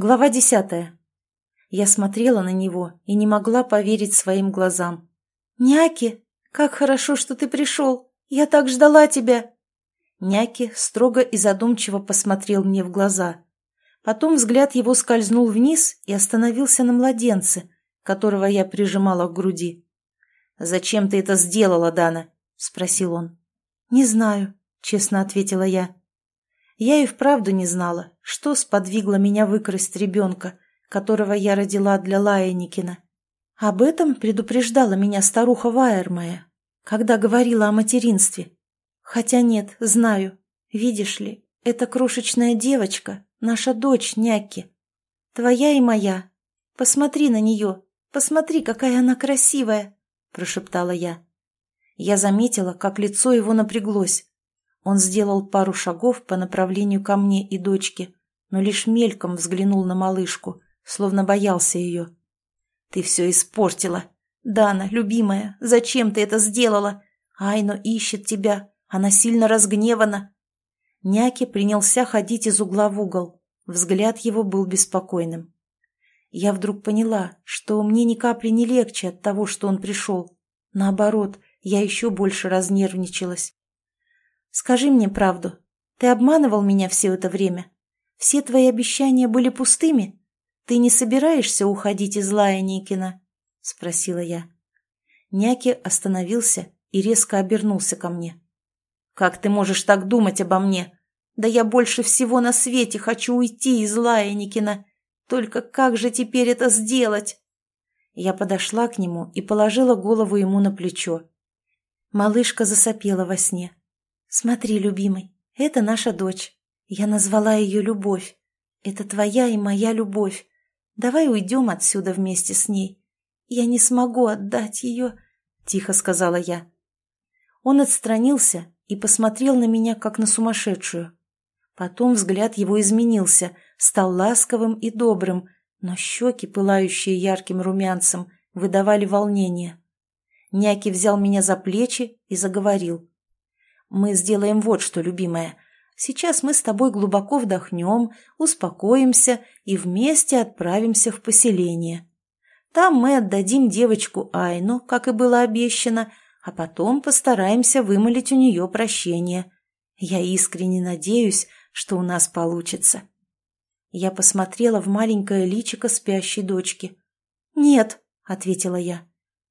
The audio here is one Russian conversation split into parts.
Глава десятая. Я смотрела на него и не могла поверить своим глазам. «Няки, как хорошо, что ты пришел! Я так ждала тебя!» Няки строго и задумчиво посмотрел мне в глаза. Потом взгляд его скользнул вниз и остановился на младенце, которого я прижимала к груди. «Зачем ты это сделала, Дана?» — спросил он. «Не знаю», — честно ответила я. Я и вправду не знала, что сподвигло меня выкрасть ребенка, которого я родила для Лаяникина. Об этом предупреждала меня старуха Вайермая, когда говорила о материнстве. Хотя нет, знаю. Видишь ли, эта крошечная девочка, наша дочь Няки. Твоя и моя. Посмотри на нее, посмотри, какая она красивая, прошептала я. Я заметила, как лицо его напряглось. Он сделал пару шагов по направлению ко мне и дочке, но лишь мельком взглянул на малышку, словно боялся ее. «Ты все испортила! Дана, любимая, зачем ты это сделала? Айно ищет тебя, она сильно разгневана!» Няки принялся ходить из угла в угол. Взгляд его был беспокойным. Я вдруг поняла, что мне ни капли не легче от того, что он пришел. Наоборот, я еще больше разнервничалась. «Скажи мне правду. Ты обманывал меня все это время? Все твои обещания были пустыми? Ты не собираешься уходить из Лаяникина?» — спросила я. Няки остановился и резко обернулся ко мне. «Как ты можешь так думать обо мне? Да я больше всего на свете хочу уйти из Лаяникина. Только как же теперь это сделать?» Я подошла к нему и положила голову ему на плечо. Малышка засопела во сне. «Смотри, любимый, это наша дочь. Я назвала ее Любовь. Это твоя и моя любовь. Давай уйдем отсюда вместе с ней. Я не смогу отдать ее», — тихо сказала я. Он отстранился и посмотрел на меня, как на сумасшедшую. Потом взгляд его изменился, стал ласковым и добрым, но щеки, пылающие ярким румянцем, выдавали волнение. Няки взял меня за плечи и заговорил. «Мы сделаем вот что, любимая. Сейчас мы с тобой глубоко вдохнем, успокоимся и вместе отправимся в поселение. Там мы отдадим девочку Айну, как и было обещано, а потом постараемся вымолить у нее прощение. Я искренне надеюсь, что у нас получится». Я посмотрела в маленькое личико спящей дочки. «Нет», — ответила я.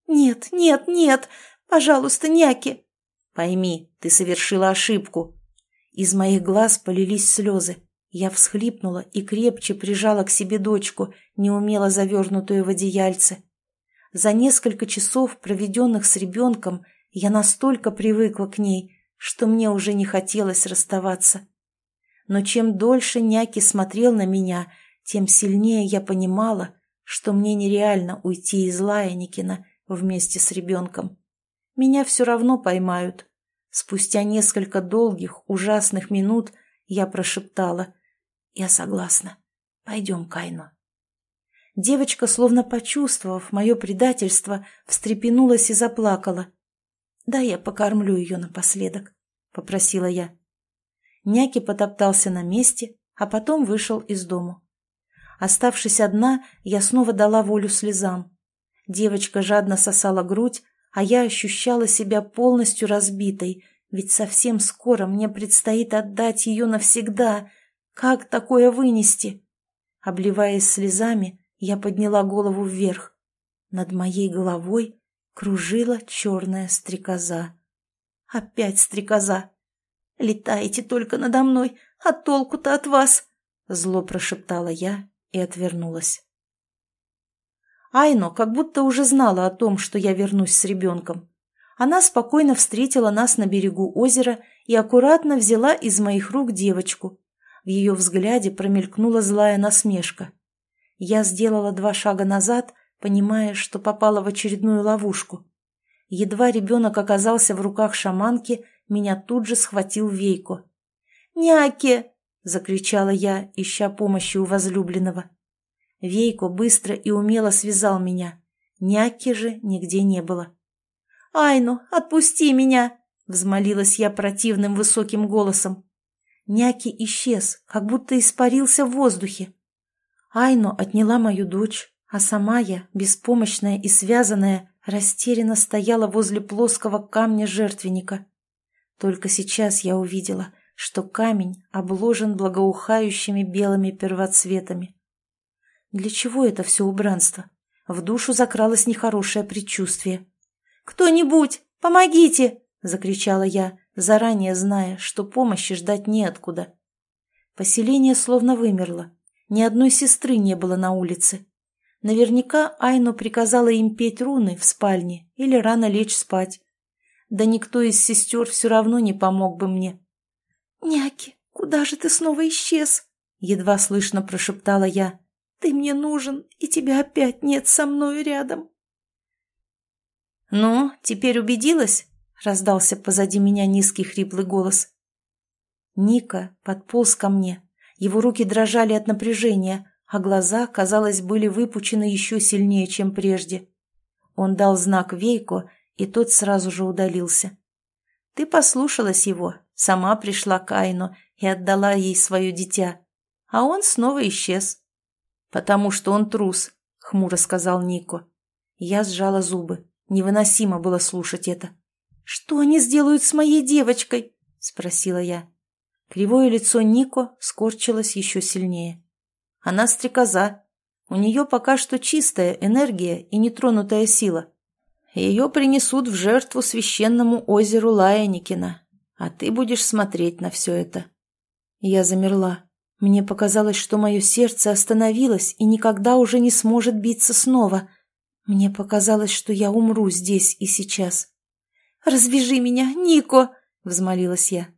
«Нет, нет, нет! Пожалуйста, няки!» «Пойми, ты совершила ошибку!» Из моих глаз полились слезы. Я всхлипнула и крепче прижала к себе дочку, неумело завернутую в одеяльце. За несколько часов, проведенных с ребенком, я настолько привыкла к ней, что мне уже не хотелось расставаться но чем дольше Няки смотрел на меня, тем сильнее я понимала, что мне нереально уйти из Лаяникина вместе с ребенком. Меня все равно поймают. Спустя несколько долгих, ужасных минут я прошептала «Я согласна. Пойдем, Кайно». Девочка, словно почувствовав мое предательство, встрепенулась и заплакала. «Да я покормлю ее напоследок», — попросила я. Няки потоптался на месте, а потом вышел из дому. Оставшись одна, я снова дала волю слезам. Девочка жадно сосала грудь, а я ощущала себя полностью разбитой, ведь совсем скоро мне предстоит отдать ее навсегда. Как такое вынести? Обливаясь слезами, я подняла голову вверх. Над моей головой кружила черная стрекоза. Опять стрекоза. Летаете только надо мной, а толку-то от вас!» Зло прошептала я и отвернулась. Айно как будто уже знала о том, что я вернусь с ребенком. Она спокойно встретила нас на берегу озера и аккуратно взяла из моих рук девочку. В ее взгляде промелькнула злая насмешка. Я сделала два шага назад, понимая, что попала в очередную ловушку. Едва ребенок оказался в руках шаманки, меня тут же схватил Вейко. «Няке!» — закричала я, ища помощи у возлюбленного. Вейко быстро и умело связал меня. Няки же нигде не было. «Айну, отпусти меня!» — взмолилась я противным высоким голосом. Няки исчез, как будто испарился в воздухе. Айно отняла мою дочь, а сама я, беспомощная и связанная, растерянно стояла возле плоского камня жертвенника. Только сейчас я увидела, что камень обложен благоухающими белыми первоцветами. Для чего это все убранство? В душу закралось нехорошее предчувствие. «Кто-нибудь, помогите!» — закричала я, заранее зная, что помощи ждать неоткуда. Поселение словно вымерло. Ни одной сестры не было на улице. Наверняка Айну приказала им петь руны в спальне или рано лечь спать. Да никто из сестер все равно не помог бы мне. «Няки, куда же ты снова исчез?» — едва слышно прошептала я. «Ты мне нужен, и тебя опять нет со мной рядом». «Ну, теперь убедилась?» — раздался позади меня низкий хриплый голос. Ника подполз ко мне. Его руки дрожали от напряжения, а глаза, казалось, были выпучены еще сильнее, чем прежде. Он дал знак Вейко, и тот сразу же удалился. Ты послушалась его, сама пришла к Айну и отдала ей свое дитя, а он снова исчез. «Потому что он трус», — хмуро сказал Нико. Я сжала зубы. Невыносимо было слушать это. «Что они сделают с моей девочкой?» — спросила я. Кривое лицо Нико скорчилось еще сильнее. Она стрекоза. У нее пока что чистая энергия и нетронутая сила. Ее принесут в жертву священному озеру Лаяникина, а ты будешь смотреть на все это. Я замерла. Мне показалось, что мое сердце остановилось и никогда уже не сможет биться снова. Мне показалось, что я умру здесь и сейчас. «Развяжи меня, Нико!» — взмолилась я.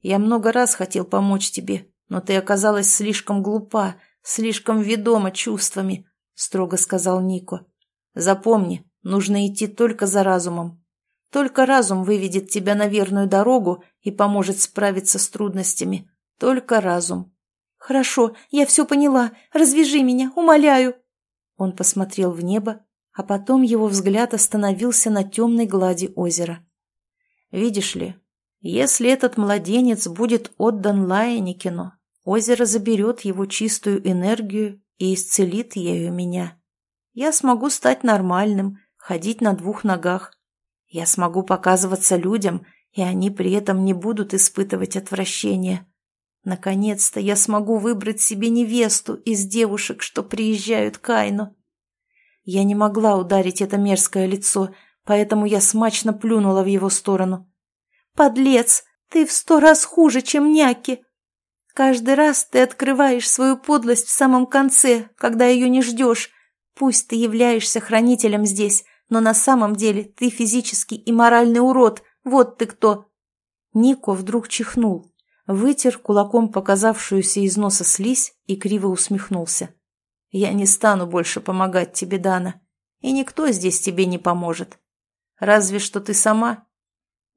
«Я много раз хотел помочь тебе, но ты оказалась слишком глупа слишком ведома чувствами», — строго сказал Нико. «Запомни, нужно идти только за разумом. Только разум выведет тебя на верную дорогу и поможет справиться с трудностями. Только разум». «Хорошо, я все поняла. Развяжи меня, умоляю». Он посмотрел в небо, а потом его взгляд остановился на темной глади озера. «Видишь ли, если этот младенец будет отдан Лаяникину, Озеро заберет его чистую энергию и исцелит ею меня. Я смогу стать нормальным, ходить на двух ногах. Я смогу показываться людям, и они при этом не будут испытывать отвращения. Наконец-то я смогу выбрать себе невесту из девушек, что приезжают к Айну. Я не могла ударить это мерзкое лицо, поэтому я смачно плюнула в его сторону. «Подлец! Ты в сто раз хуже, чем няки!» Каждый раз ты открываешь свою подлость в самом конце, когда ее не ждешь. Пусть ты являешься хранителем здесь, но на самом деле ты физический и моральный урод. Вот ты кто!» Нико вдруг чихнул, вытер кулаком показавшуюся из носа слизь и криво усмехнулся. «Я не стану больше помогать тебе, Дана, и никто здесь тебе не поможет. Разве что ты сама».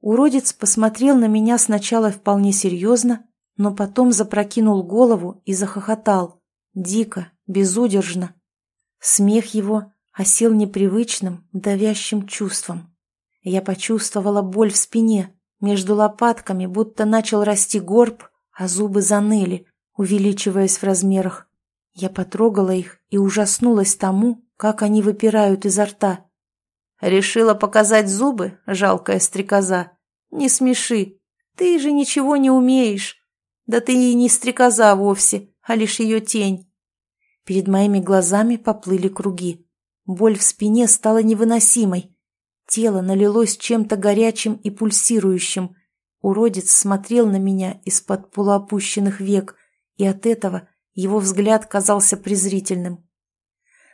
Уродец посмотрел на меня сначала вполне серьезно, но потом запрокинул голову и захохотал. Дико, безудержно. Смех его осел непривычным, давящим чувством. Я почувствовала боль в спине, между лопатками будто начал расти горб, а зубы заныли, увеличиваясь в размерах. Я потрогала их и ужаснулась тому, как они выпирают изо рта. «Решила показать зубы, жалкая стрекоза? Не смеши, ты же ничего не умеешь. Да ты и не стрекоза вовсе, а лишь ее тень. Перед моими глазами поплыли круги. Боль в спине стала невыносимой. Тело налилось чем-то горячим и пульсирующим. Уродец смотрел на меня из-под полуопущенных век, и от этого его взгляд казался презрительным.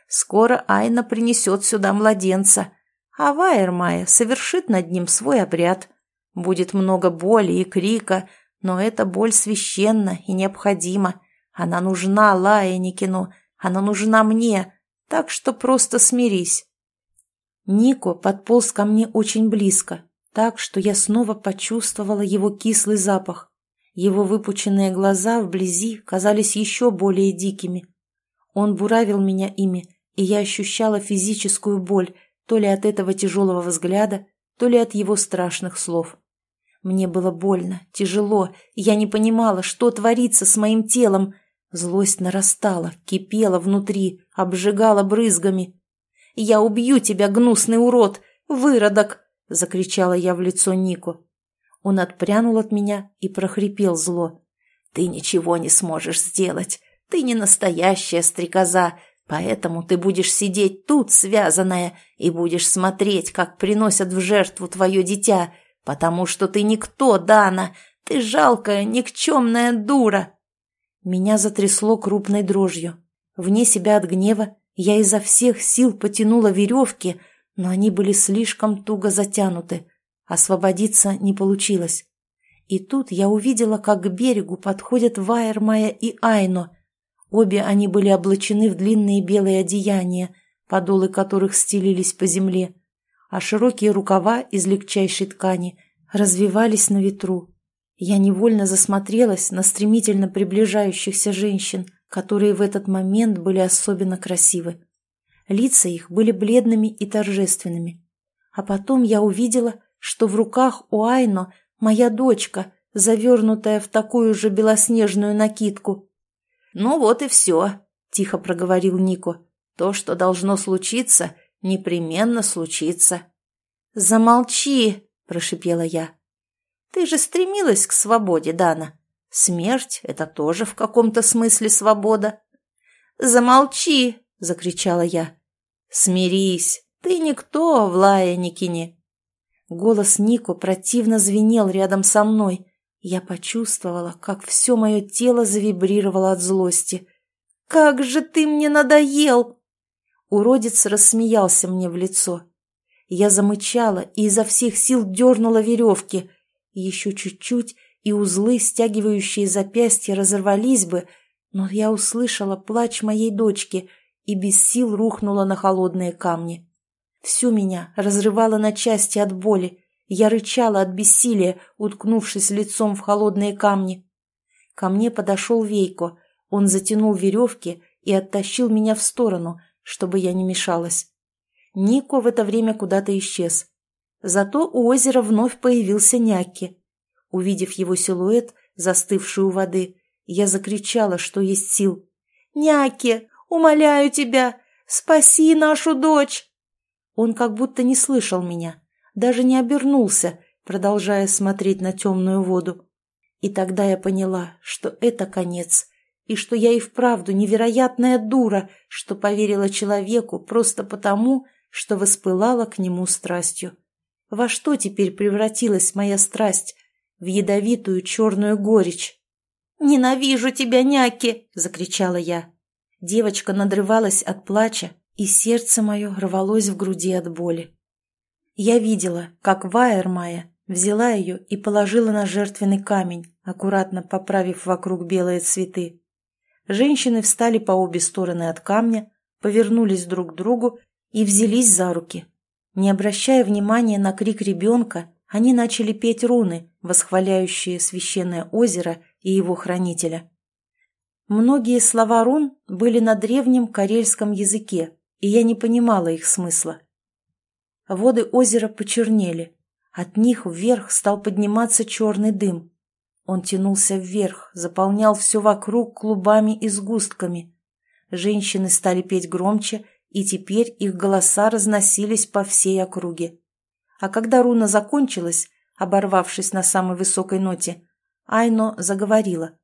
«Скоро Айна принесет сюда младенца, а Вайермая совершит над ним свой обряд. Будет много боли и крика, но эта боль священна и необходима. Она нужна Лаэникину, она нужна мне, так что просто смирись. Нико подполз ко мне очень близко, так что я снова почувствовала его кислый запах. Его выпученные глаза вблизи казались еще более дикими. Он буравил меня ими, и я ощущала физическую боль то ли от этого тяжелого взгляда, то ли от его страшных слов. Мне было больно, тяжело, я не понимала, что творится с моим телом. Злость нарастала, кипела внутри, обжигала брызгами. «Я убью тебя, гнусный урод! Выродок!» — закричала я в лицо Нику. Он отпрянул от меня и прохрипел зло. «Ты ничего не сможешь сделать. Ты не настоящая стрекоза, поэтому ты будешь сидеть тут, связанная, и будешь смотреть, как приносят в жертву твое дитя, потому что ты никто, Дана, ты жалкая, никчемная дура!» Меня затрясло крупной дрожью. Вне себя от гнева я изо всех сил потянула веревки, но они были слишком туго затянуты. Освободиться не получилось. И тут я увидела, как к берегу подходят Вайермая и Айно. Обе они были облачены в длинные белые одеяния, подолы которых стелились по земле, а широкие рукава из легчайшей ткани развивались на ветру. Я невольно засмотрелась на стремительно приближающихся женщин, которые в этот момент были особенно красивы. Лица их были бледными и торжественными. А потом я увидела, что в руках у Айно моя дочка, завернутая в такую же белоснежную накидку. «Ну вот и все», — тихо проговорил Нико. «То, что должно случиться, непременно случится». «Замолчи», — прошипела я. Ты же стремилась к свободе, Дана. Смерть — это тоже в каком-то смысле свобода. «Замолчи!» — закричала я. «Смирись! Ты никто в Лаяникине!» Голос Нико противно звенел рядом со мной. Я почувствовала, как все мое тело завибрировало от злости. «Как же ты мне надоел!» Уродец рассмеялся мне в лицо. Я замычала и изо всех сил дернула веревки — еще чуть-чуть, и узлы, стягивающие запястья, разорвались бы, но я услышала плач моей дочки и без сил рухнула на холодные камни. Всю меня разрывало на части от боли. Я рычала от бессилия, уткнувшись лицом в холодные камни. Ко мне подошел Вейко. Он затянул веревки и оттащил меня в сторону, чтобы я не мешалась. Нико в это время куда-то исчез. Зато у озера вновь появился Някки. Увидев его силуэт, застывший у воды, я закричала, что есть сил. «Няки, умоляю тебя, спаси нашу дочь!» Он как будто не слышал меня, даже не обернулся, продолжая смотреть на темную воду. И тогда я поняла, что это конец, и что я и вправду невероятная дура, что поверила человеку просто потому, что воспылала к нему страстью. Во что теперь превратилась моя страсть? В ядовитую черную горечь. «Ненавижу тебя, няки!» – закричала я. Девочка надрывалась от плача, и сердце мое рвалось в груди от боли. Я видела, как Вайермая взяла ее и положила на жертвенный камень, аккуратно поправив вокруг белые цветы. Женщины встали по обе стороны от камня, повернулись друг к другу и взялись за руки, не обращая внимания на крик ребенка, они начали петь руны, восхваляющие священное озеро и его хранителя. Многие слова рун были на древнем карельском языке, и я не понимала их смысла. Воды озера почернели. От них вверх стал подниматься черный дым. Он тянулся вверх, заполнял все вокруг клубами и сгустками. Женщины стали петь громче и теперь их голоса разносились по всей округе. А когда руна закончилась, оборвавшись на самой высокой ноте, Айно заговорила.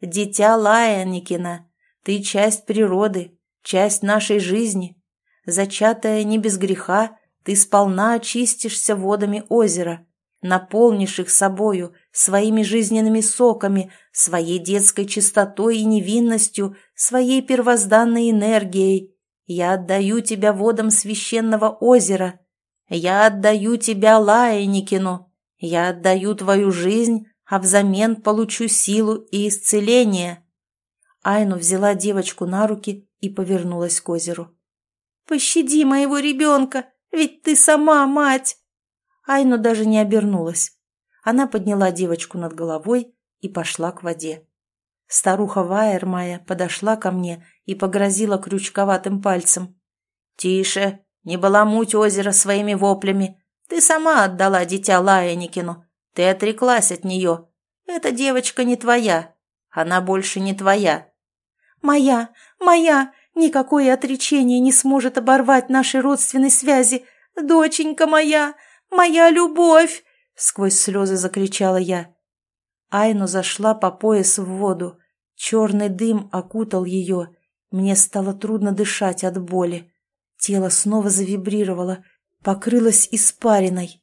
«Дитя Лаяникина, ты часть природы, часть нашей жизни. Зачатая не без греха, ты сполна очистишься водами озера, наполнишь их собою, своими жизненными соками, своей детской чистотой и невинностью, своей первозданной энергией, я отдаю тебя водам священного озера. Я отдаю тебя Лаэникину. Я отдаю твою жизнь, а взамен получу силу и исцеление». Айну взяла девочку на руки и повернулась к озеру. «Пощади моего ребенка, ведь ты сама мать!» Айну даже не обернулась. Она подняла девочку над головой и пошла к воде. Старуха Вайермая подошла ко мне и погрозила крючковатым пальцем. «Тише, не баламуть озеро своими воплями. Ты сама отдала дитя Лаяникину. Ты отреклась от нее. Эта девочка не твоя. Она больше не твоя. Моя! Моя! Никакое отречение не сможет оборвать наши родственные связи! Доченька моя! Моя любовь!» Сквозь слезы закричала я. Айну зашла по пояс в воду. Черный дым окутал ее. Мне стало трудно дышать от боли. Тело снова завибрировало, покрылось испариной.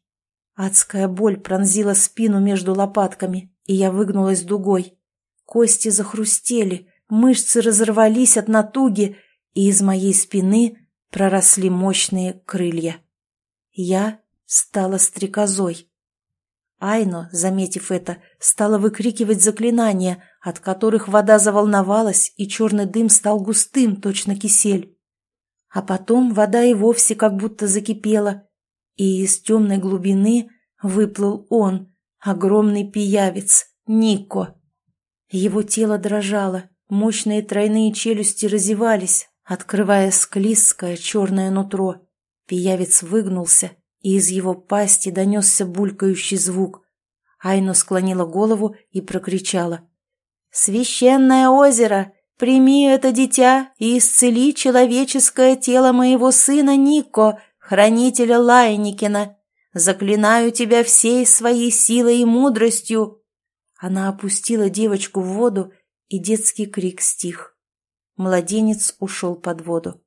Адская боль пронзила спину между лопатками, и я выгнулась дугой. Кости захрустели, мышцы разорвались от натуги, и из моей спины проросли мощные крылья. Я стала стрекозой. Айно, заметив это, стала выкрикивать заклинания, от которых вода заволновалась, и черный дым стал густым, точно кисель. А потом вода и вовсе как будто закипела, и из темной глубины выплыл он, огромный пиявец, Нико. Его тело дрожало, мощные тройные челюсти разевались, открывая склизкое черное нутро. Пиявец выгнулся, и из его пасти донесся булькающий звук. Айно склонила голову и прокричала. «Священное озеро! Прими это дитя и исцели человеческое тело моего сына Нико, хранителя Лайникина! Заклинаю тебя всей своей силой и мудростью!» Она опустила девочку в воду, и детский крик стих. Младенец ушел под воду.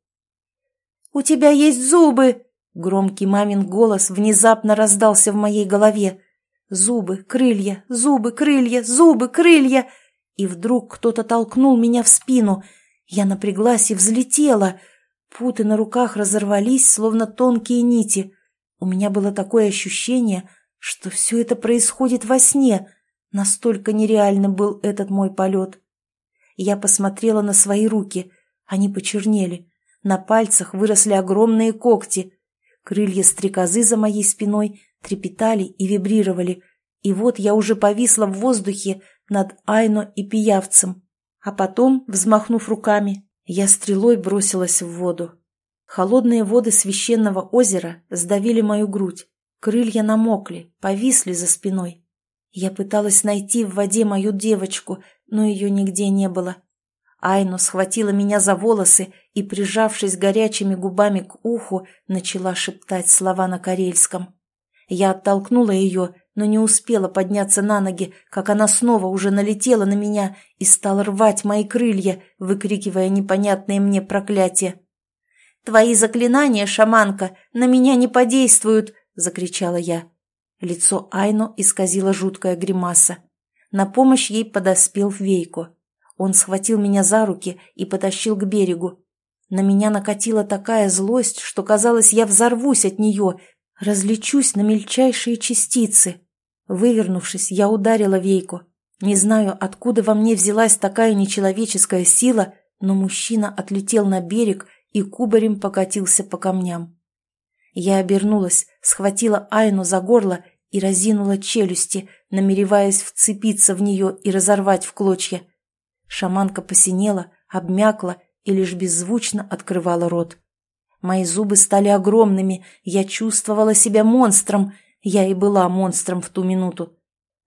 «У тебя есть зубы!» Громкий мамин голос внезапно раздался в моей голове. Зубы, крылья, зубы, крылья, зубы, крылья. И вдруг кто-то толкнул меня в спину. Я напряглась и взлетела. Путы на руках разорвались, словно тонкие нити. У меня было такое ощущение, что все это происходит во сне. Настолько нереальным был этот мой полет. Я посмотрела на свои руки. Они почернели. На пальцах выросли огромные когти. Крылья стрекозы за моей спиной трепетали и вибрировали, и вот я уже повисла в воздухе над Айно и пиявцем. А потом, взмахнув руками, я стрелой бросилась в воду. Холодные воды священного озера сдавили мою грудь, крылья намокли, повисли за спиной. Я пыталась найти в воде мою девочку, но ее нигде не было. Айну схватила меня за волосы и, прижавшись горячими губами к уху, начала шептать слова на карельском. Я оттолкнула ее, но не успела подняться на ноги, как она снова уже налетела на меня и стала рвать мои крылья, выкрикивая непонятные мне проклятия. «Твои заклинания, шаманка, на меня не подействуют!» — закричала я. Лицо Айну исказило жуткая гримаса. На помощь ей подоспел Вейко. Он схватил меня за руки и потащил к берегу. На меня накатила такая злость, что казалось, я взорвусь от нее, различусь на мельчайшие частицы. Вывернувшись, я ударила Вейку. Не знаю, откуда во мне взялась такая нечеловеческая сила, но мужчина отлетел на берег и кубарем покатился по камням. Я обернулась, схватила Айну за горло и разинула челюсти, намереваясь вцепиться в нее и разорвать в клочья. Шаманка посинела, обмякла и лишь беззвучно открывала рот. Мои зубы стали огромными, я чувствовала себя монстром. Я и была монстром в ту минуту.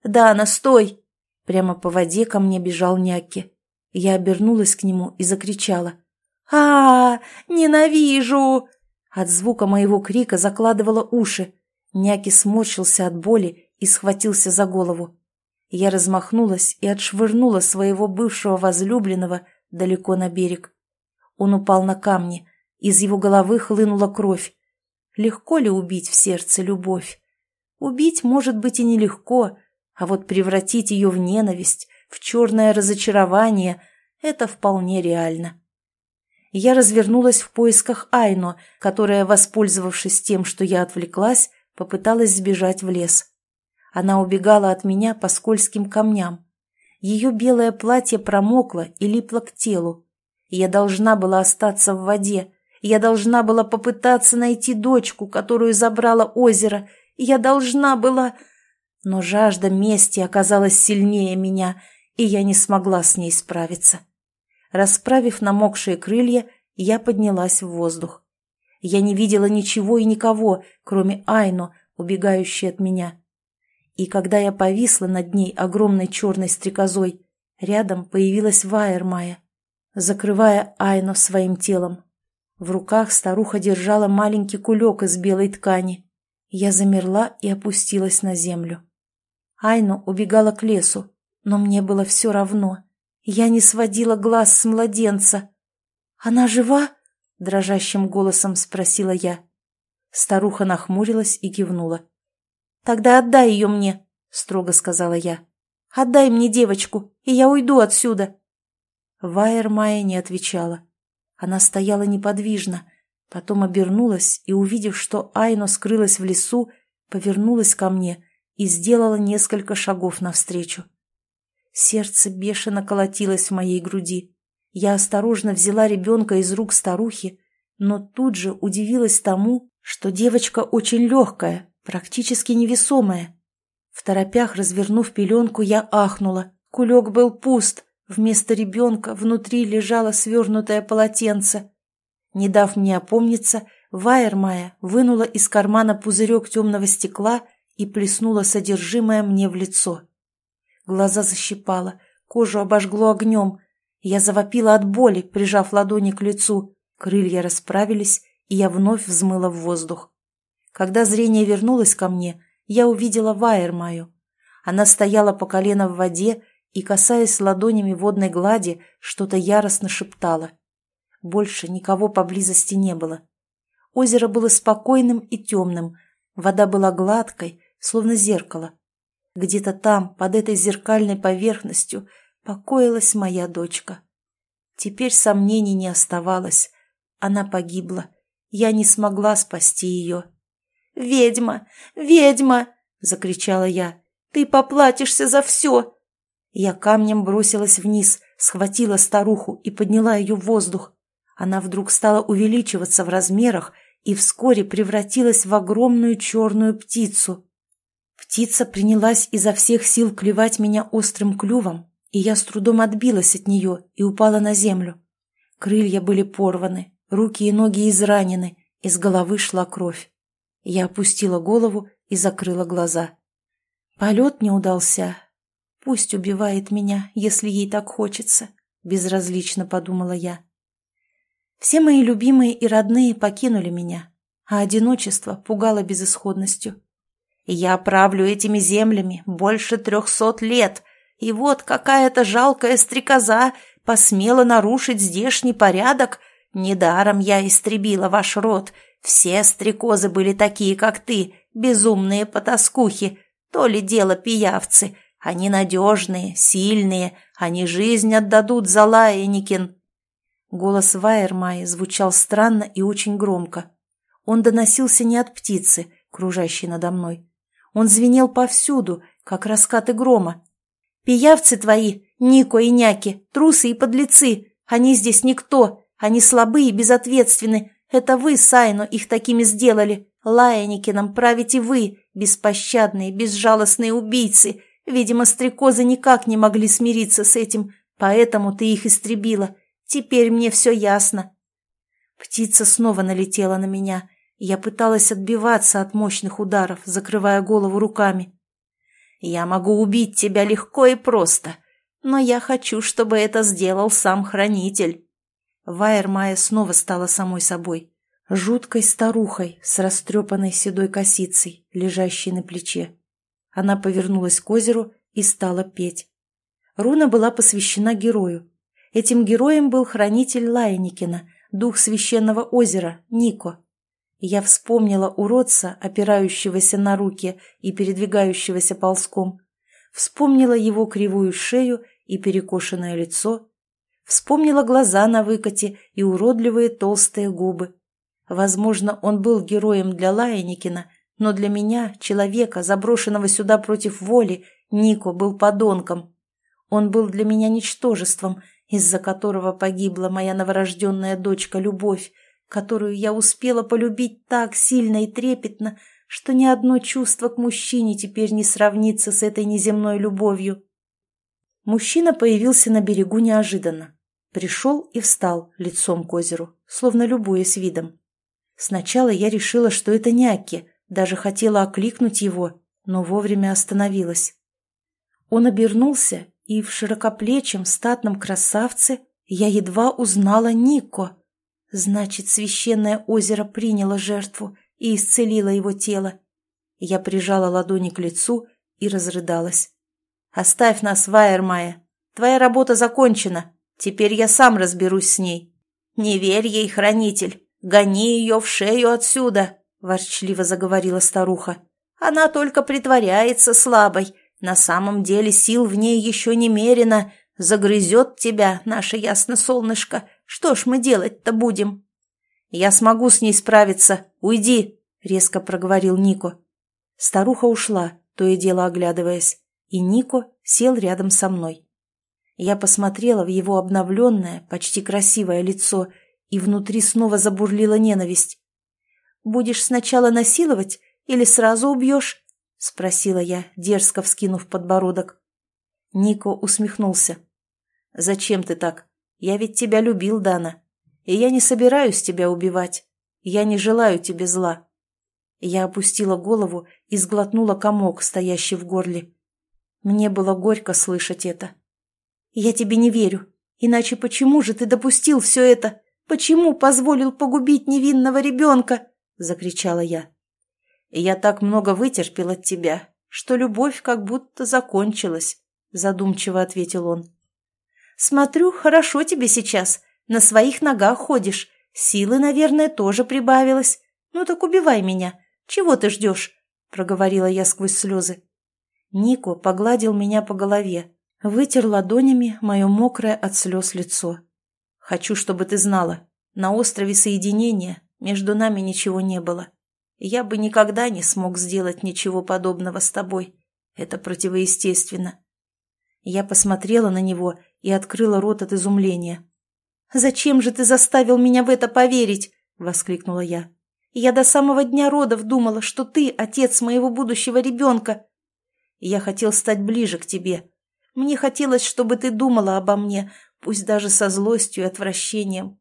«Да, настой!» Прямо по воде ко мне бежал Някки. Я обернулась к нему и закричала. а, -а, -а Ненавижу!» От звука моего крика закладывала уши. Няки сморщился от боли и схватился за голову. Я размахнулась и отшвырнула своего бывшего возлюбленного далеко на берег. Он упал на камни, из его головы хлынула кровь. Легко ли убить в сердце любовь? Убить, может быть, и нелегко, а вот превратить ее в ненависть, в черное разочарование – это вполне реально. Я развернулась в поисках Айно, которая, воспользовавшись тем, что я отвлеклась, попыталась сбежать в лес. Она убегала от меня по скользким камням. Ее белое платье промокло и липло к телу. Я должна была остаться в воде. Я должна была попытаться найти дочку, которую забрало озеро. Я должна была... Но жажда мести оказалась сильнее меня, и я не смогла с ней справиться. Расправив намокшие крылья, я поднялась в воздух. Я не видела ничего и никого, кроме Айно, убегающей от меня. И когда я повисла над ней огромной черной стрекозой, рядом появилась Вайермая. закрывая Айно своим телом. В руках старуха держала маленький кулек из белой ткани. Я замерла и опустилась на землю. Айно убегала к лесу, но мне было все равно. Я не сводила глаз с младенца. «Она жива?» — дрожащим голосом спросила я. Старуха нахмурилась и кивнула. «Тогда отдай ее мне», — строго сказала я. «Отдай мне девочку, и я уйду отсюда». Вайер не отвечала. Она стояла неподвижно, потом обернулась и, увидев, что Айно скрылась в лесу, повернулась ко мне и сделала несколько шагов навстречу. Сердце бешено колотилось в моей груди. Я осторожно взяла ребенка из рук старухи, но тут же удивилась тому, что девочка очень легкая, практически невесомая. В торопях, развернув пеленку, я ахнула. Кулек был пуст. Вместо ребенка внутри лежало свернутое полотенце. Не дав мне опомниться, Вайермая вынула из кармана пузырек темного стекла и плеснула содержимое мне в лицо. Глаза защипало, кожу обожгло огнем. Я завопила от боли, прижав ладони к лицу. Крылья расправились, и я вновь взмыла в воздух. Когда зрение вернулось ко мне, я увидела Вайермаю. Она стояла по колено в воде и, касаясь ладонями водной глади, что-то яростно шептала. Больше никого поблизости не было. Озеро было спокойным и темным, вода была гладкой, словно зеркало. Где-то там, под этой зеркальной поверхностью, покоилась моя дочка. Теперь сомнений не оставалось. Она погибла. Я не смогла спасти ее. «Ведьма! Ведьма!» — закричала я. «Ты поплатишься за все!» Я камнем бросилась вниз, схватила старуху и подняла ее в воздух. Она вдруг стала увеличиваться в размерах и вскоре превратилась в огромную черную птицу. Птица принялась изо всех сил клевать меня острым клювом, и я с трудом отбилась от нее и упала на землю. Крылья были порваны, руки и ноги изранены, из головы шла кровь. Я опустила голову и закрыла глаза. Полет не удался. Пусть убивает меня, если ей так хочется, безразлично подумала я. Все мои любимые и родные покинули меня, а одиночество пугало безысходностью. Я правлю этими землями больше трехсот лет, и вот какая-то жалкая стрекоза посмела нарушить здешний порядок. Недаром я истребила ваш род. Все стрекозы были такие, как ты, безумные потаскухи. То ли дело пиявцы. Они надежные, сильные, они жизнь отдадут за Лаеникин. Голос Вайермай звучал странно и очень громко. Он доносился не от птицы, кружащей надо мной. Он звенел повсюду, как раскаты грома. «Пиявцы твои, Нико и Няки, трусы и подлецы, они здесь никто, они слабые и безответственны. Это вы, Сайну, их такими сделали. Лаяникином правите вы, беспощадные, безжалостные убийцы. Видимо, стрекозы никак не могли смириться с этим, поэтому ты их истребила. Теперь мне все ясно». Птица снова налетела на меня. Я пыталась отбиваться от мощных ударов, закрывая голову руками. «Я могу убить тебя легко и просто, но я хочу, чтобы это сделал сам Хранитель». Вайер снова стала самой собой. Жуткой старухой с растрепанной седой косицей, лежащей на плече. Она повернулась к озеру и стала петь. Руна была посвящена герою, Этим героем был хранитель Лайникина, дух священного озера, Нико. Я вспомнила уродца, опирающегося на руки и передвигающегося ползком. Вспомнила его кривую шею и перекошенное лицо. Вспомнила глаза на выкате и уродливые толстые губы. Возможно, он был героем для Лайникина, но для меня, человека, заброшенного сюда против воли, Нико был подонком. Он был для меня ничтожеством — из-за которого погибла моя новорожденная дочка Любовь, которую я успела полюбить так сильно и трепетно, что ни одно чувство к мужчине теперь не сравнится с этой неземной любовью. Мужчина появился на берегу неожиданно. Пришел и встал лицом к озеру, словно любуясь видом. Сначала я решила, что это Няки, даже хотела окликнуть его, но вовремя остановилась. Он обернулся и в широкоплечем статном красавце Я едва узнала Нико. Значит, священное озеро приняло жертву и исцелило его тело. Я прижала ладони к лицу и разрыдалась. «Оставь нас, Вайермая. Твоя работа закончена. Теперь я сам разберусь с ней». «Не верь ей, хранитель. Гони ее в шею отсюда», — ворчливо заговорила старуха. «Она только притворяется слабой. На самом деле сил в ней еще немерено. Загрызет тебя, наше ясно солнышко. Что ж мы делать-то будем?» «Я смогу с ней справиться. Уйди», — резко проговорил Нико. Старуха ушла, то и дело оглядываясь, и Нико сел рядом со мной. Я посмотрела в его обновленное, почти красивое лицо, и внутри снова забурлила ненависть. «Будешь сначала насиловать или сразу убьешь?» — спросила я, дерзко вскинув подбородок. Нико усмехнулся. «Зачем ты так? Я ведь тебя любил, Дана. И я не собираюсь тебя убивать. Я не желаю тебе зла». Я опустила голову и сглотнула комок, стоящий в горле. Мне было горько слышать это. «Я тебе не верю. Иначе почему же ты допустил все это? Почему позволил погубить невинного ребенка?» — закричала я. «Я так много вытерпел от тебя, что любовь как будто закончилась», — задумчиво ответил он. «Смотрю, хорошо тебе сейчас. На своих ногах ходишь. Силы, наверное, тоже прибавилось. Ну так убивай меня. Чего ты ждешь?» — проговорила я сквозь слезы. Нико погладил меня по голове, Вытер ладонями мое мокрое от слез лицо. «Хочу, чтобы ты знала, на острове Соединения между нами ничего не было. Я бы никогда не смог сделать ничего подобного с тобой. Это противоестественно». Я посмотрела на него и открыла рот от изумления. «Зачем же ты заставил меня в это поверить?» — воскликнула я. «Я до самого дня родов думала, что ты отец моего будущего ребенка. Я хотел стать ближе к тебе, мне хотелось, чтобы ты думала обо мне, пусть даже со злостью и отвращением.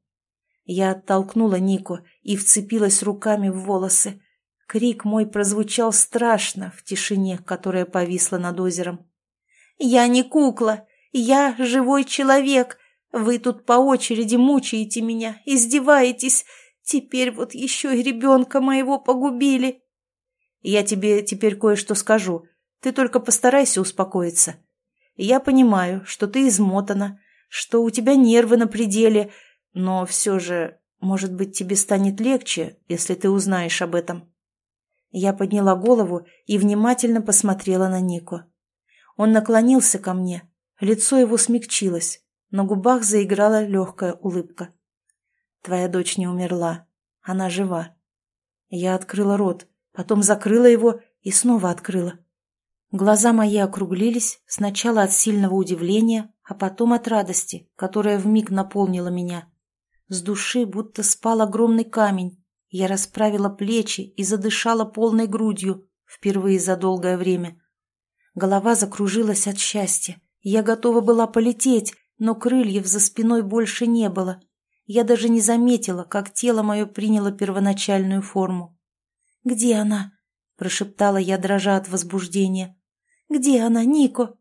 Я оттолкнула Нику и вцепилась руками в волосы. Крик мой прозвучал страшно в тишине, которая повисла над озером. «Я не кукла, я живой человек. Вы тут по очереди мучаете меня, издеваетесь. Теперь вот еще и ребенка моего погубили». «Я тебе теперь кое-что скажу. Ты только постарайся успокоиться. Я понимаю, что ты измотана, что у тебя нервы на пределе, но все же, может быть, тебе станет легче, если ты узнаешь об этом». Я подняла голову и внимательно посмотрела на Нику. Он наклонился ко мне, лицо его смягчилось, на губах заиграла легкая улыбка. «Твоя дочь не умерла, она жива». Я открыла рот, потом закрыла его и снова открыла. Глаза мои округлились сначала от сильного удивления, а потом от радости, которая вмиг наполнила меня. С души будто спал огромный камень. Я расправила плечи и задышала полной грудью, впервые за долгое время. Голова закружилась от счастья. Я готова была полететь, но крыльев за спиной больше не было. Я даже не заметила, как тело мое приняло первоначальную форму. «Где она?» – прошептала я, дрожа от возбуждения. «Где она, Нико?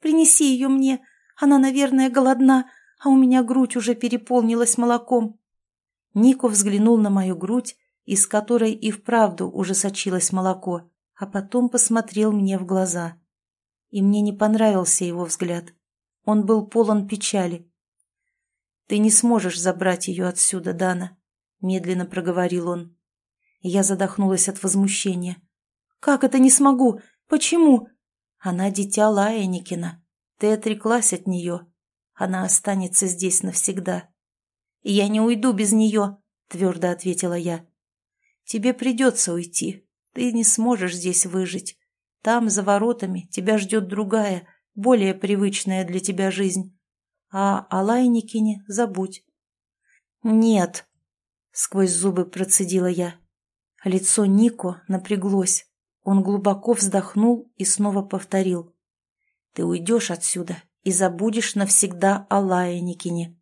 Принеси ее мне. Она, наверное, голодна, а у меня грудь уже переполнилась молоком». Нико взглянул на мою грудь, из которой и вправду уже сочилось молоко, а потом посмотрел мне в глаза. И мне не понравился его взгляд. Он был полон печали. «Ты не сможешь забрать ее отсюда, Дана», — медленно проговорил он. Я задохнулась от возмущения. «Как это не смогу? Почему? Она дитя Лаяникина. Ты отреклась от нее. Она останется здесь навсегда. «Я не уйду без нее», — твердо ответила я. «Тебе придется уйти. Ты не сможешь здесь выжить. Там, за воротами, тебя ждет другая, более привычная для тебя жизнь. А о Лайникине забудь». «Нет», — сквозь зубы процедила я. Лицо Нико напряглось. Он глубоко вздохнул и снова повторил. «Ты уйдешь отсюда и забудешь навсегда о Лаяникине».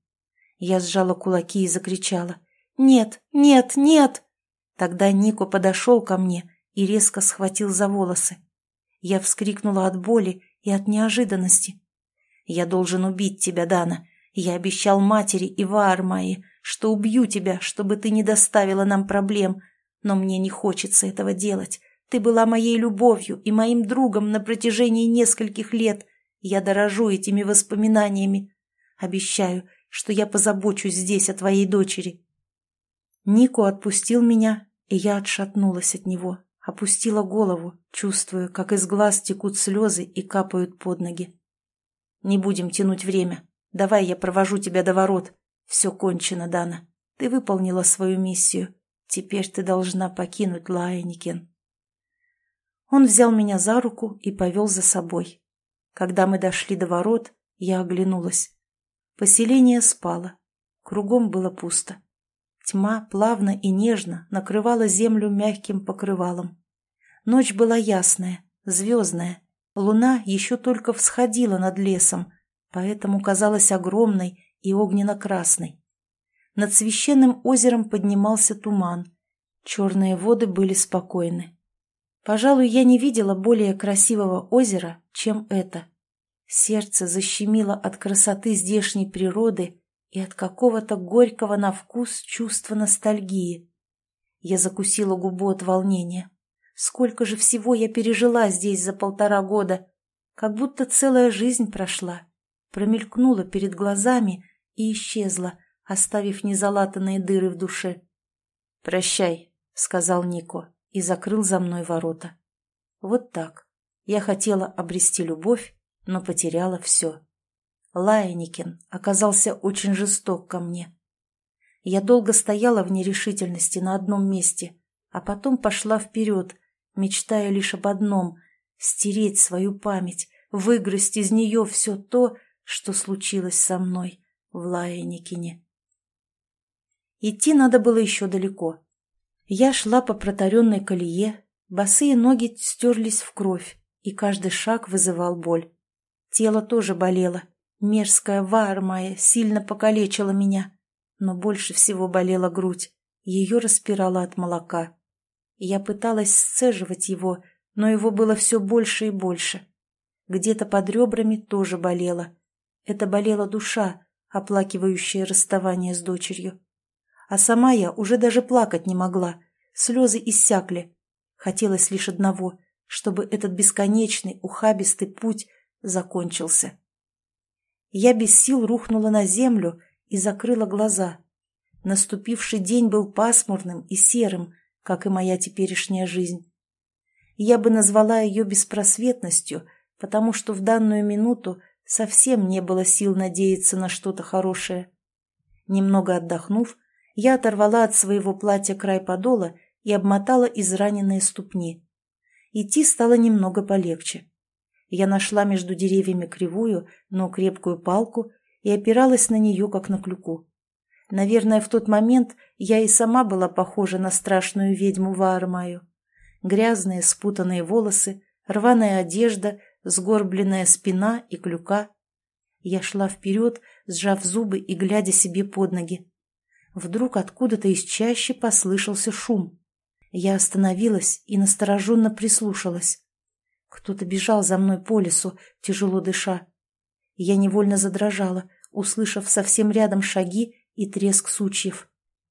Я сжала кулаки и закричала. «Нет, нет, нет!» Тогда Нико подошел ко мне и резко схватил за волосы. Я вскрикнула от боли и от неожиданности. «Я должен убить тебя, Дана. Я обещал матери и Ваармаи, что убью тебя, чтобы ты не доставила нам проблем, но мне не хочется этого делать. Ты была моей любовью и моим другом на протяжении нескольких лет. Я дорожу этими воспоминаниями. Обещаю, что я позабочусь здесь о твоей дочери». Нико отпустил меня, и я отшатнулась от него, опустила голову, чувствуя, как из глаз текут слезы и капают под ноги. «Не будем тянуть время. Давай я провожу тебя до ворот. Все кончено, Дана. Ты выполнила свою миссию. Теперь ты должна покинуть Лайникен». Он взял меня за руку и повел за собой. Когда мы дошли до ворот, я оглянулась. Поселение спало. Кругом было пусто. Тьма плавно и нежно накрывала землю мягким покрывалом. Ночь была ясная, звездная. Луна еще только всходила над лесом, поэтому казалась огромной и огненно-красной. Над священным озером поднимался туман. Черные воды были спокойны. Пожалуй, я не видела более красивого озера, чем это. Сердце защемило от красоты здешней природы и от какого-то горького на вкус чувства ностальгии. Я закусила губу от волнения. Сколько же всего я пережила здесь за полтора года. Как будто целая жизнь прошла. Промелькнула перед глазами и исчезла, оставив незалатанные дыры в душе. «Прощай», — сказал Нико и закрыл за мной ворота. Вот так. Я хотела обрести любовь, но потеряла все. Лаяникин оказался очень жесток ко мне. Я долго стояла в нерешительности на одном месте, а потом пошла вперед, мечтая лишь об одном — стереть свою память, выгрызть из нее все то, что случилось со мной в Лаяникине. Идти надо было еще далеко. Я шла по протаренной колее, босые ноги стерлись в кровь, и каждый шаг вызывал боль. Тело тоже болело. Мерзкая вар моя сильно покалечила меня. Но больше всего болела грудь. Ее распирала от молока. Я пыталась сцеживать его, но его было все больше и больше. Где-то под ребрами тоже болело. Это болела душа, оплакивающая расставание с дочерью. А сама я уже даже плакать не могла. Слезы иссякли. Хотелось лишь одного, чтобы этот бесконечный, ухабистый путь закончился. Я без сил рухнула на землю и закрыла глаза. Наступивший день был пасмурным и серым, как и моя теперешняя жизнь. Я бы назвала ее беспросветностью, потому что в данную минуту совсем не было сил надеяться на что-то хорошее. Немного отдохнув, я оторвала от своего платья край подола и обмотала израненные ступни. Идти стало немного полегче. Я нашла между деревьями кривую, но крепкую палку и опиралась на нее, как на клюку. Наверное, в тот момент я и сама была похожа на страшную ведьму Ваармаю. Грязные спутанные волосы, рваная одежда, сгорбленная спина и клюка. Я шла вперед, сжав зубы и глядя себе под ноги. Вдруг откуда-то из чащи послышался шум. Я остановилась и настороженно прислушалась. Кто-то бежал за мной по лесу, тяжело дыша. Я невольно задрожала, услышав совсем рядом шаги и треск сучьев.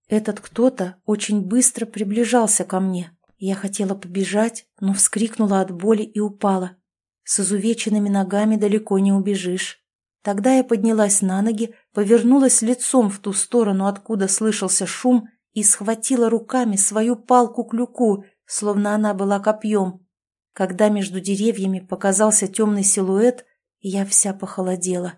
Этот кто-то очень быстро приближался ко мне. Я хотела побежать, но вскрикнула от боли и упала. С изувеченными ногами далеко не убежишь. Тогда я поднялась на ноги, повернулась лицом в ту сторону, откуда слышался шум, и схватила руками свою палку-клюку, словно она была копьем. Когда между деревьями показался темный силуэт, я вся похолодела.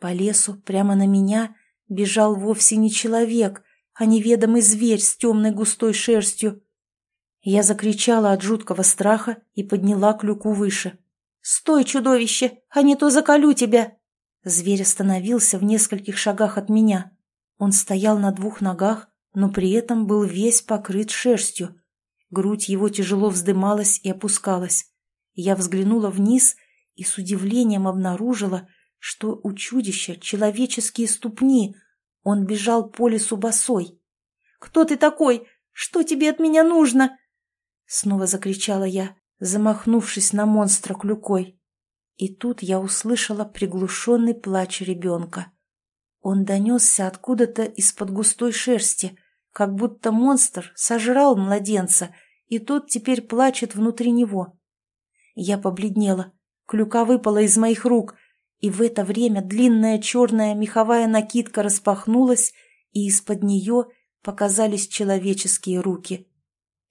По лесу, прямо на меня, бежал вовсе не человек, а неведомый зверь с темной густой шерстью. Я закричала от жуткого страха и подняла клюку выше. «Стой, чудовище, а не то заколю тебя!» Зверь остановился в нескольких шагах от меня. Он стоял на двух ногах, но при этом был весь покрыт шерстью. Грудь его тяжело вздымалась и опускалась. Я взглянула вниз и с удивлением обнаружила, что у чудища человеческие ступни. Он бежал по лесу босой. «Кто ты такой? Что тебе от меня нужно?» Снова закричала я, замахнувшись на монстра клюкой. И тут я услышала приглушенный плач ребенка. Он донесся откуда-то из-под густой шерсти, как будто монстр сожрал младенца, и тот теперь плачет внутри него. Я побледнела, клюка выпала из моих рук, и в это время длинная черная меховая накидка распахнулась, и из-под нее показались человеческие руки.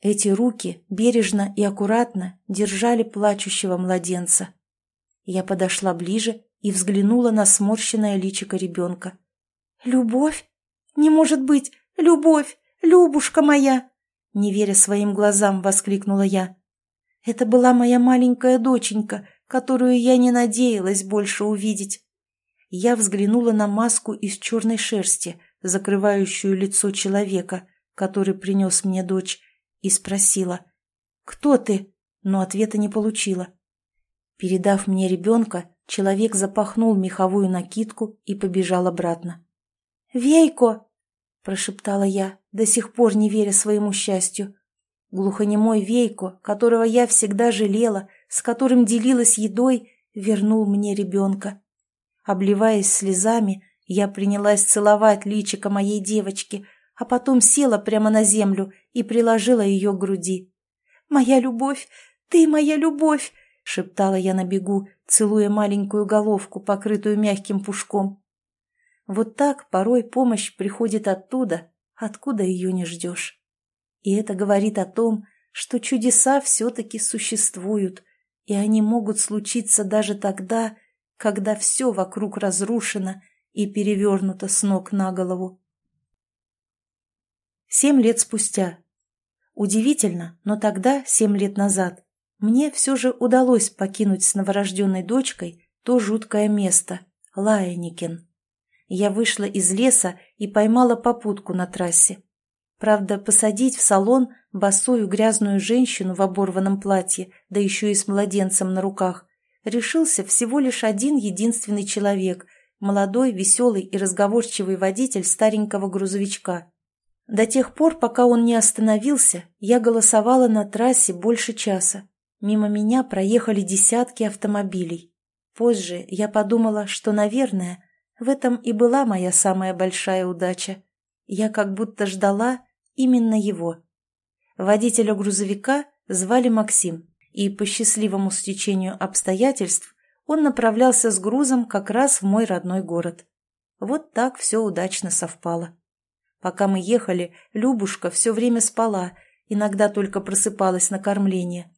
Эти руки бережно и аккуратно держали плачущего младенца. Я подошла ближе и взглянула на сморщенное личико ребенка. «Любовь? Не может быть! Любовь! Любушка моя!» Не веря своим глазам, воскликнула я. «Это была моя маленькая доченька, которую я не надеялась больше увидеть». Я взглянула на маску из черной шерсти, закрывающую лицо человека, который принес мне дочь, и спросила «Кто ты?», но ответа не получила. Передав мне ребенка, человек запахнул меховую накидку и побежал обратно. «Вейко!» – прошептала я, до сих пор не веря своему счастью. Глухонемой Вейко, которого я всегда жалела, с которым делилась едой, вернул мне ребенка. Обливаясь слезами, я принялась целовать личико моей девочки, а потом села прямо на землю и приложила ее к груди. «Моя любовь! Ты моя любовь!» — шептала я на бегу, целуя маленькую головку, покрытую мягким пушком. Вот так порой помощь приходит оттуда, откуда ее не ждешь. И это говорит о том, что чудеса все-таки существуют, и они могут случиться даже тогда, когда все вокруг разрушено и перевернуто с ног на голову. Семь лет спустя. Удивительно, но тогда, семь лет назад, мне все же удалось покинуть с новорожденной дочкой то жуткое место – Лаяникин. Я вышла из леса и поймала попутку на трассе. Правда, посадить в салон босую грязную женщину в оборванном платье, да еще и с младенцем на руках, решился всего лишь один единственный человек – молодой, веселый и разговорчивый водитель старенького грузовичка. До тех пор, пока он не остановился, я голосовала на трассе больше часа. Мимо меня проехали десятки автомобилей. Позже я подумала, что, наверное, в этом и была моя самая большая удача. Я как будто ждала именно его. Водителя грузовика звали Максим, и по счастливому стечению обстоятельств он направлялся с грузом как раз в мой родной город. Вот так все удачно совпало. Пока мы ехали, Любушка все время спала, иногда только просыпалась на кормление.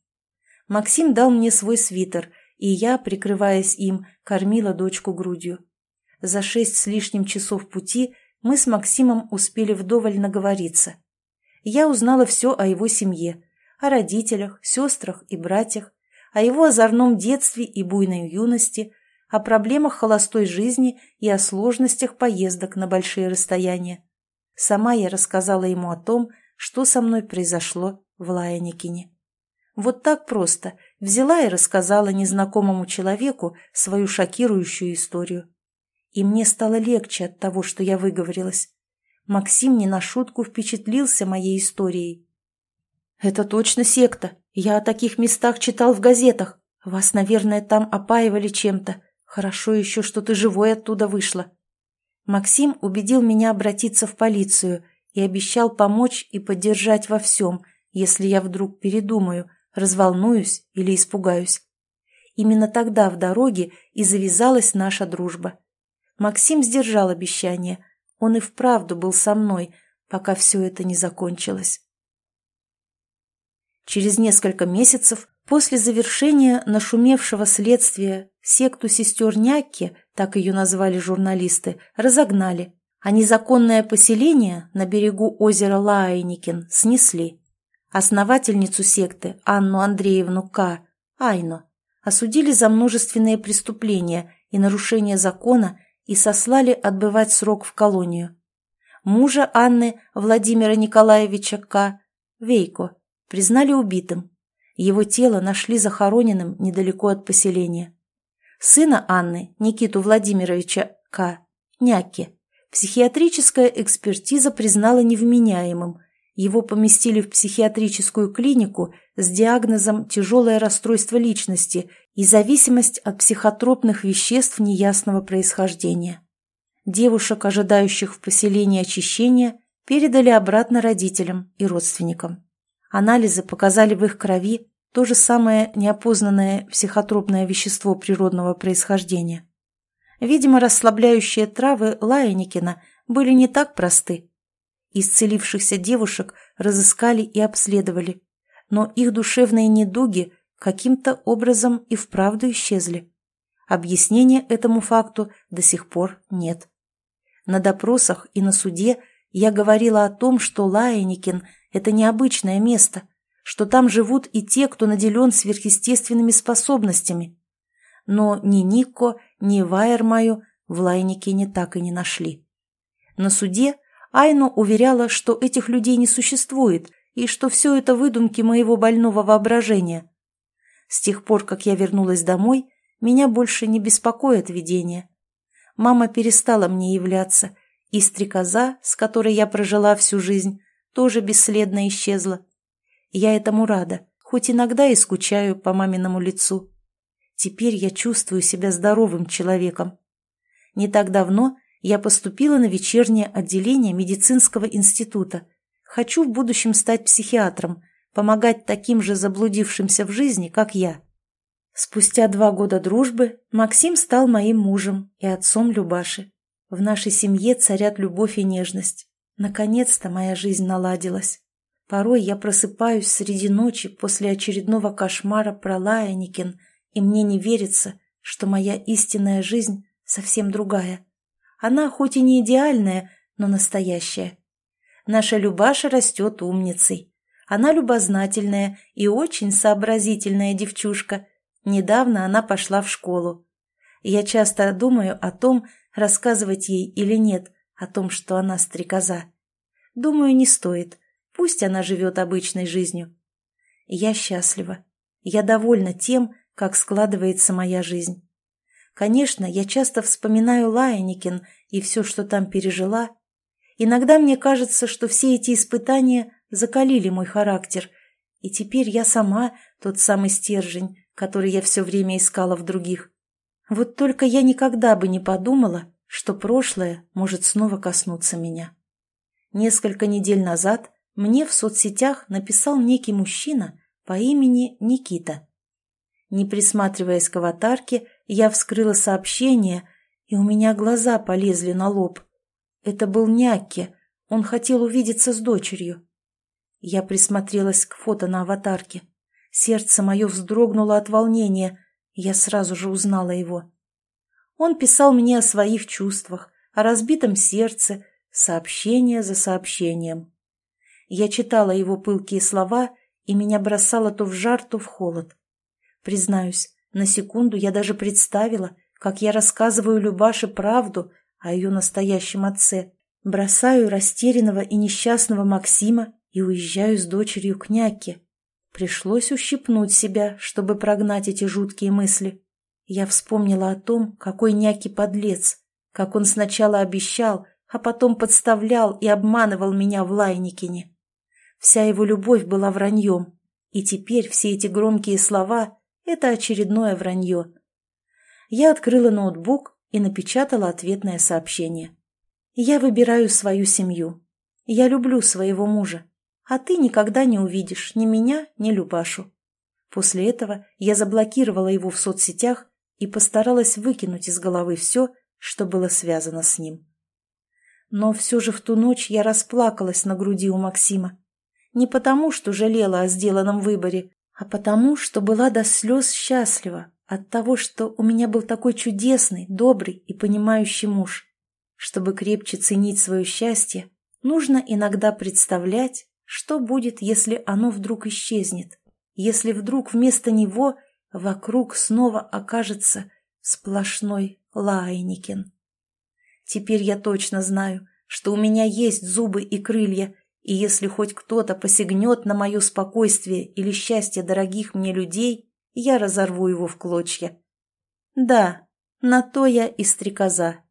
Максим дал мне свой свитер, и я, прикрываясь им, кормила дочку грудью. За шесть с лишним часов пути мы с Максимом успели вдоволь наговориться. Я узнала все о его семье, о родителях, сестрах и братьях, о его озорном детстве и буйной юности, о проблемах холостой жизни и о сложностях поездок на большие расстояния. Сама я рассказала ему о том, что со мной произошло в Лаяникине. Вот так просто взяла и рассказала незнакомому человеку свою шокирующую историю. И мне стало легче от того, что я выговорилась. Максим не на шутку впечатлился моей историей. «Это точно секта. Я о таких местах читал в газетах. Вас, наверное, там опаивали чем-то. Хорошо еще, что ты живой оттуда вышла». Максим убедил меня обратиться в полицию и обещал помочь и поддержать во всем, если я вдруг передумаю, разволнуюсь или испугаюсь. Именно тогда в дороге и завязалась наша дружба. Максим сдержал обещание. Он и вправду был со мной, пока все это не закончилось. Через несколько месяцев после завершения нашумевшего следствия секту сестер Някки, так ее назвали журналисты, разогнали, а незаконное поселение на берегу озера Лаайникин снесли. Основательницу секты Анну Андреевну К. Айно осудили за множественные преступления и нарушение закона и сослали отбывать срок в колонию. Мужа Анны Владимира Николаевича К. Вейко признали убитым. Его тело нашли захороненным недалеко от поселения. Сына Анны, Никиту Владимировича К. Няки, психиатрическая экспертиза признала невменяемым. Его поместили в психиатрическую клинику с диагнозом «тяжелое расстройство личности» и зависимость от психотропных веществ неясного происхождения. девушек, ожидающих в поселении очищения, передали обратно родителям и родственникам. Анализы показали в их крови то же самое неопознанное психотропное вещество природного происхождения. Видимо, расслабляющие травы Лаяникина были не так просты. Исцелившихся девушек разыскали и обследовали, но их душевные недуги каким-то образом и вправду исчезли. Объяснения этому факту до сих пор нет. На допросах и на суде я говорила о том, что Лаяникин – это необычное место, что там живут и те, кто наделен сверхъестественными способностями. Но ни Нико, ни Вайермаю в Лайникине так и не нашли. На суде Айно уверяла, что этих людей не существует и что все это выдумки моего больного воображения. С тех пор, как я вернулась домой, меня больше не беспокоит видение. Мама перестала мне являться, и стрекоза, с которой я прожила всю жизнь, тоже бесследно исчезла. Я этому рада, хоть иногда и скучаю по маминому лицу. Теперь я чувствую себя здоровым человеком. Не так давно я поступила на вечернее отделение медицинского института. Хочу в будущем стать психиатром, помогать таким же заблудившимся в жизни, как я. Спустя два года дружбы Максим стал моим мужем и отцом Любаши. В нашей семье царят любовь и нежность. Наконец-то моя жизнь наладилась. Порой я просыпаюсь среди ночи после очередного кошмара про Лаяникин, и мне не верится, что моя истинная жизнь совсем другая. Она хоть и не идеальная, но настоящая. Наша Любаша растет умницей. Она любознательная и очень сообразительная девчушка – Недавно она пошла в школу. Я часто думаю о том, рассказывать ей или нет, о том, что она стрекоза. Думаю, не стоит. Пусть она живет обычной жизнью. Я счастлива. Я довольна тем, как складывается моя жизнь. Конечно, я часто вспоминаю Лаяникин и все, что там пережила. Иногда мне кажется, что все эти испытания закалили мой характер, и теперь я сама тот самый стержень, который я все время искала в других. Вот только я никогда бы не подумала, что прошлое может снова коснуться меня. Несколько недель назад мне в соцсетях написал некий мужчина по имени Никита. Не присматриваясь к аватарке, я вскрыла сообщение, и у меня глаза полезли на лоб. Это был Някки, он хотел увидеться с дочерью. Я присмотрелась к фото на аватарке. Сердце мое вздрогнуло от волнения, я сразу же узнала его. Он писал мне о своих чувствах, о разбитом сердце, сообщение за сообщением. Я читала его пылкие слова, и меня бросало то в жар, то в холод. Признаюсь, на секунду я даже представила, как я рассказываю Любаше правду о ее настоящем отце, бросаю растерянного и несчастного Максима и уезжаю с дочерью к Няке, Пришлось ущипнуть себя, чтобы прогнать эти жуткие мысли. Я вспомнила о том, какой няки подлец, как он сначала обещал, а потом подставлял и обманывал меня в Лайникине. Вся его любовь была враньем, и теперь все эти громкие слова — это очередное вранье. Я открыла ноутбук и напечатала ответное сообщение. «Я выбираю свою семью. Я люблю своего мужа а ты никогда не увидишь ни меня, ни Любашу. После этого я заблокировала его в соцсетях и постаралась выкинуть из головы все, что было связано с ним. Но все же в ту ночь я расплакалась на груди у Максима. Не потому, что жалела о сделанном выборе, а потому, что была до слез счастлива от того, что у меня был такой чудесный, добрый и понимающий муж. Чтобы крепче ценить свое счастье, нужно иногда представлять, что будет, если оно вдруг исчезнет? Если вдруг вместо него вокруг снова окажется сплошной Лайникин? Теперь я точно знаю, что у меня есть зубы и крылья, и если хоть кто-то посягнет на мое спокойствие или счастье дорогих мне людей, я разорву его в клочья. Да, на то я и стрекоза.